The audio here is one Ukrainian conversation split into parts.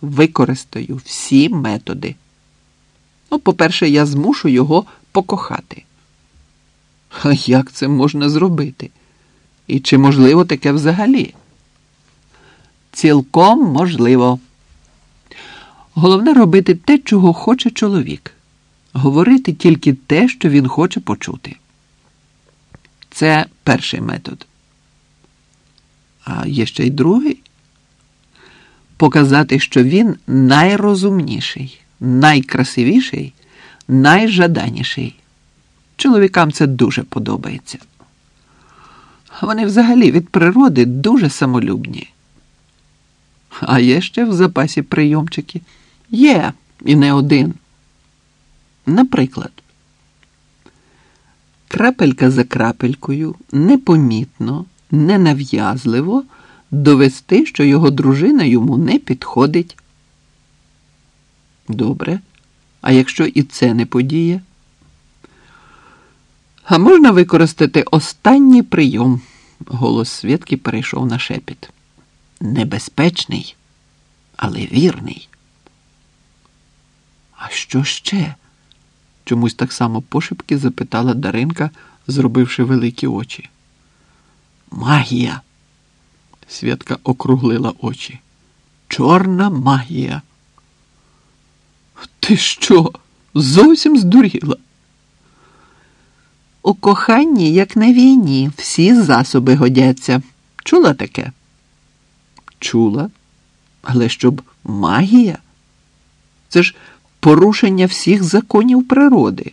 використаю всі методи. Ну, по-перше, я змушу його покохати. А як це можна зробити? І чи можливо таке взагалі? Цілком можливо. Головне робити те, чого хоче чоловік, говорити тільки те, що він хоче почути. Це перший метод. А є ще й другий показати, що він найрозумніший, найкрасивіший, найжаданіший. Чоловікам це дуже подобається. Вони взагалі від природи дуже самолюбні. А є ще в запасі прийомчики. Є і не один. Наприклад, крапелька за крапелькою непомітно, ненав'язливо довести, що його дружина йому не підходить. Добре. А якщо і це не подіє? А можна використати останній прийом. Голос Свідки перейшов на шепіт. Небезпечний, але вірний. А що ще? Чомусь так само пошепки запитала Даринка, зробивши великі очі. Магія. Святка округлила очі. Чорна магія. Ти що? Зовсім здуріла? У коханні, як на війні, всі засоби годяться. Чула таке? Чула, але щоб магія? Це ж порушення всіх законів природи.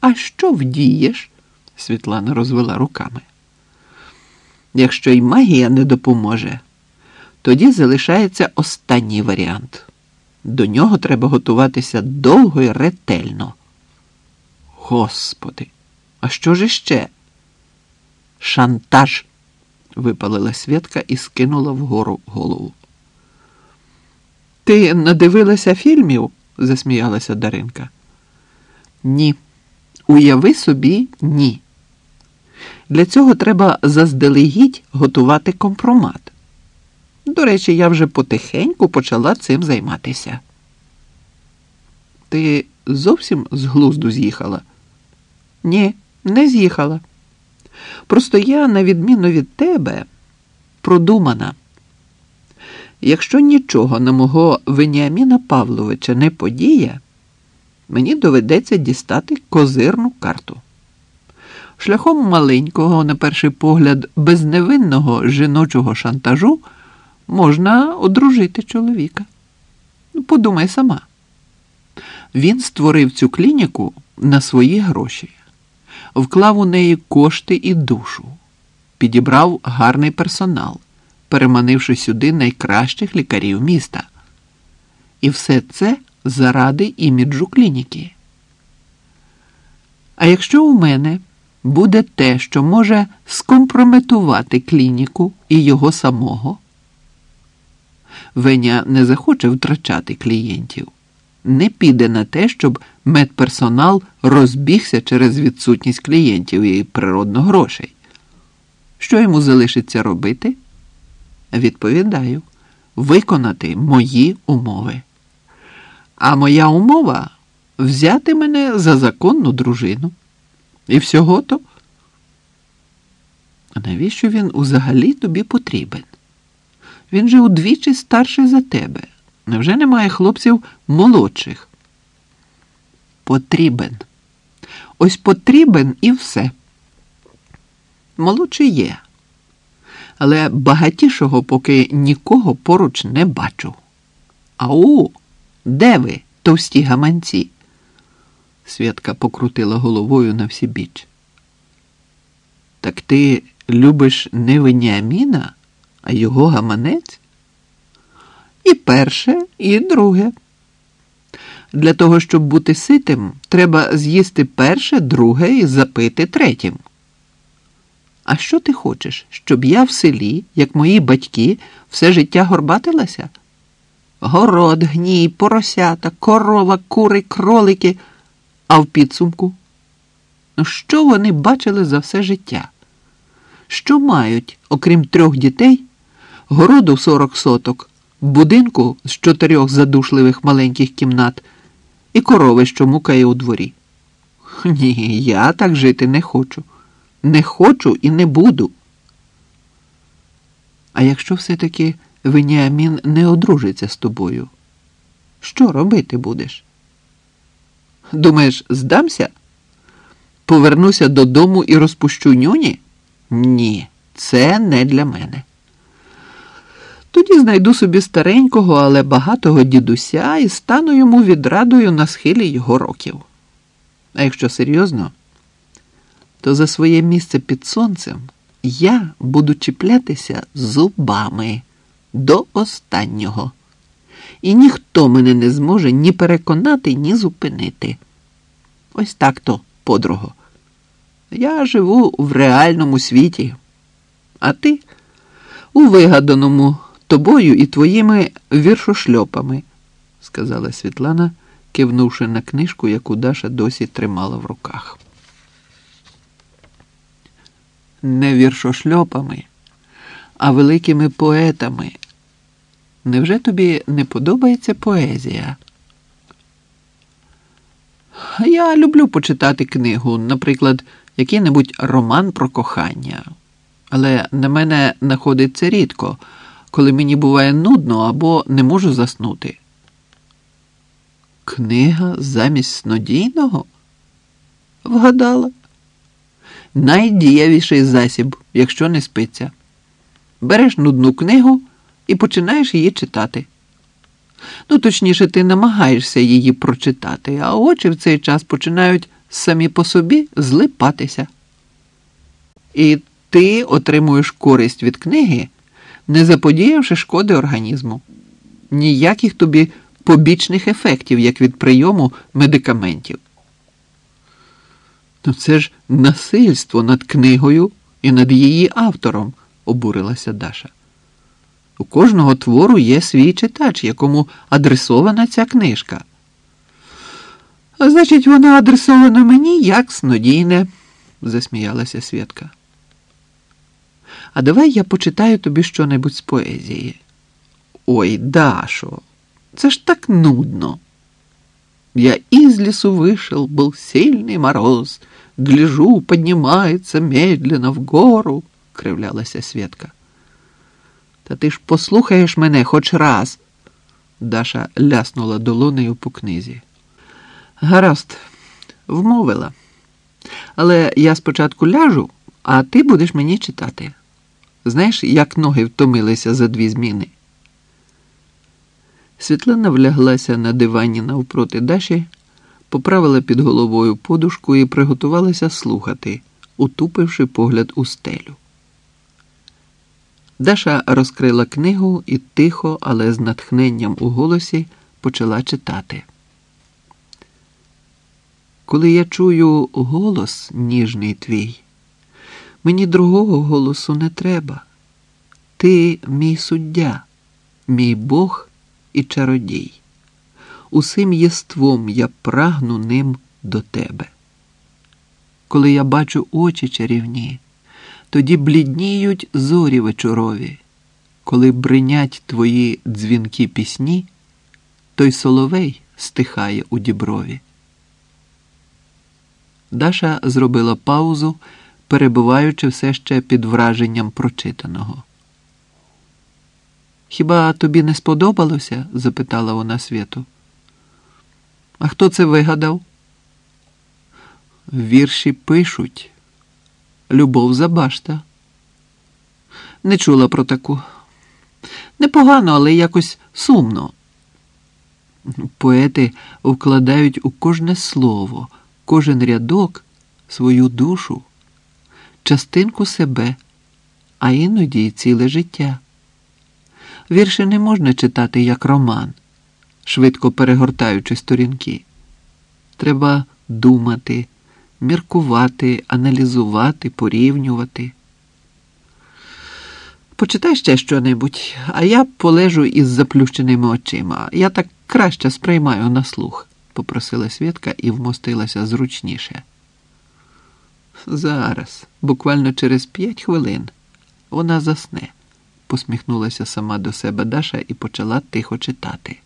А що вдієш? Світлана розвела руками. Якщо й магія не допоможе, тоді залишається останній варіант. До нього треба готуватися довго і ретельно. Господи, а що ж іще? Шантаж, випалила Святка і скинула вгору голову. Ти надивилася фільмів? засміялася Даринка. Ні. Уяви собі, ні. Для цього треба заздалегідь готувати компромат. До речі, я вже потихеньку почала цим займатися. Ти зовсім з глузду з'їхала? Ні, не з'їхала. Просто я, на відміну від тебе, продумана. Якщо нічого на мого Веніаміна Павловича не подіє, мені доведеться дістати козирну карту. Шляхом маленького, на перший погляд, безневинного жіночого шантажу можна одружити чоловіка. Ну, Подумай сама. Він створив цю клініку на свої гроші, вклав у неї кошти і душу, підібрав гарний персонал, переманивши сюди найкращих лікарів міста. І все це заради іміджу клініки. А якщо у мене буде те, що може скомпрометувати клініку і його самого, Веня не захоче втрачати клієнтів, не піде на те, щоб медперсонал розбігся через відсутність клієнтів і природно грошей. Що йому залишиться робити? Відповідаю, виконати мої умови. А моя умова взяти мене за законну дружину. І всього то. А навіщо він взагалі тобі потрібен? Він же удвічі старший за тебе. Невже немає хлопців молодших? Потрібен. Ось потрібен і все. Молодший є. Але багатішого поки нікого поруч не бачу. Ау, де ви, товсті гаманці? Святка покрутила головою на всі біч. Так ти любиш не Веніаміна, а його гаманець? І перше, і друге. Для того, щоб бути ситим, треба з'їсти перше, друге і запити третім. А що ти хочеш, щоб я в селі, як мої батьки, все життя горбатилася? Город, гній, поросята, корова, кури, кролики, а в підсумку? Ну, що вони бачили за все життя? Що мають, окрім трьох дітей, городу 40 соток, будинку з чотирьох задушливих маленьких кімнат і корови, що мукає у дворі. Ні, я так жити не хочу. Не хочу і не буду. А якщо все-таки Веніамін не одружиться з тобою, що робити будеш? Думаєш, здамся? Повернуся додому і розпущу нюні? Ні, це не для мене. Тоді знайду собі старенького, але багатого дідуся і стану йому відрадою на схилі його років. А якщо серйозно, то за своє місце під сонцем я буду чіплятися зубами до останнього. І ніхто мене не зможе ні переконати, ні зупинити. Ось так то, подруго. Я живу в реальному світі, а ти у вигаданому тобою і твоїми віршошльопами, сказала Світлана, кивнувши на книжку, яку Даша досі тримала в руках. Не віршошльопами, а великими поетами. Невже тобі не подобається поезія? Я люблю почитати книгу, наприклад, який-небудь роман про кохання. Але на мене находиться рідко, коли мені буває нудно або не можу заснути. Книга замість снодійного? Вгадала. Найдієвіший засіб, якщо не спиться. Береш нудну книгу і починаєш її читати. Ну, точніше, ти намагаєшся її прочитати, а очі в цей час починають самі по собі злипатися. І ти отримуєш користь від книги, не заподіявши шкоди організму. Ніяких тобі побічних ефектів, як від прийому медикаментів. Ну це ж насильство над книгою і над її автором, обурилася Даша. У кожного твору є свій читач, якому адресована ця книжка. А значить, вона адресована мені як снодійне, засміялася Святка. А давай я почитаю тобі щонебудь з поезії. Ой, Дашо, це ж так нудно. Я из лесу вышел, был сильный мороз. Гляжу, поднимается медленно вгору, кривлялася Святка. Та ти ж послухаєш мене хоч раз. Даша ляснула долонею по книзі. Гаразд, вмовила. Але я спочатку ляжу, а ти будеш мені читати. Знаєш, як ноги втомилися за дві зміни? Світлана вляглася на дивані навпроти Даші, поправила під головою подушку і приготувалася слухати, утупивши погляд у стелю. Даша розкрила книгу і тихо, але з натхненням у голосі почала читати. Коли я чую голос ніжний твій, мені другого голосу не треба. Ти мій суддя, мій Бог і чародій. Усім єством я прагну ним до тебе. Коли я бачу очі чарівні, тоді блідніють зорі вечорові, коли бринять твої дзвінки пісні, той соловей стихає у діброві. Даша зробила паузу, перебуваючи все ще під враженням прочитаного. Хіба тобі не сподобалося? запитала вона світу. А хто це вигадав? Вірші пишуть. Любов Забашта. Не чула про таку. Непогано, але якось сумно. Поети вкладають у кожне слово, кожен рядок свою душу, частинку себе, а іноді й ціле життя. Вірші не можна читати як роман, швидко перегортаючи сторінки. Треба думати міркувати, аналізувати, порівнювати. Почитай ще що-небудь, а я полежу із заплющеними очима. Я так краще сприймаю на слух, попросила Свідка і вмостилася зручніше. Зараз, буквально через п'ять хвилин, вона засне, посміхнулася сама до себе Даша і почала тихо читати.